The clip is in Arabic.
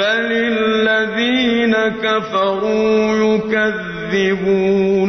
بل الذين كفروا يكذبون